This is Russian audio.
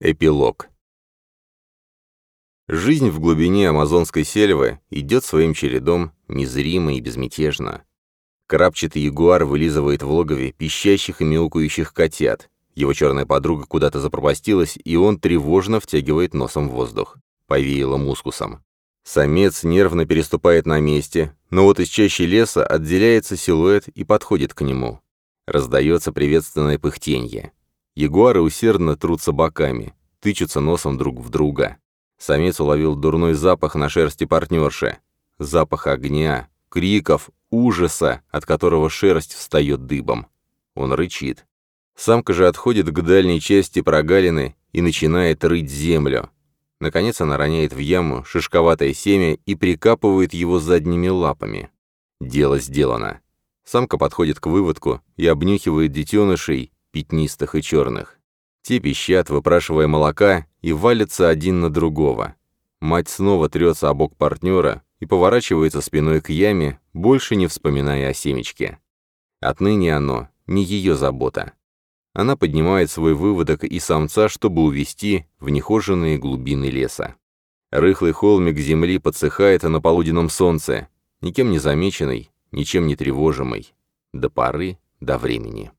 Эпилог. Жизнь в глубине амазонской сельвы идет своим чередом, незримо и безмятежно. Крапчатый ягуар вылизывает в логове пищащих и мяукающих котят. Его черная подруга куда-то запропастилась, и он тревожно втягивает носом в воздух. Повеяло мускусом. Самец нервно переступает на месте, но вот из чащи леса отделяется силуэт и подходит к нему. Раздается приветственное пыхтенье. Ягуары усердно трутся боками, тычутся носом друг в друга. Самец уловил дурной запах на шерсти партнерши. Запах огня, криков, ужаса, от которого шерсть встает дыбом. Он рычит. Самка же отходит к дальней части прогалины и начинает рыть землю. Наконец она роняет в яму шишковатое семя и прикапывает его задними лапами. Дело сделано. Самка подходит к выводку и обнюхивает детенышей, пятнистых и черных. Те пищат, выпрашивая молока, и валятся один на другого. Мать снова трется о бок партнера и поворачивается спиной к яме, больше не вспоминая о семечке. Отныне оно не ее забота. Она поднимает свой выводок и самца, чтобы увести в нехоженные глубины леса. Рыхлый холмик земли подсыхает на полуденном солнце, никем не замеченный, ничем не тревожимый, до поры, до времени.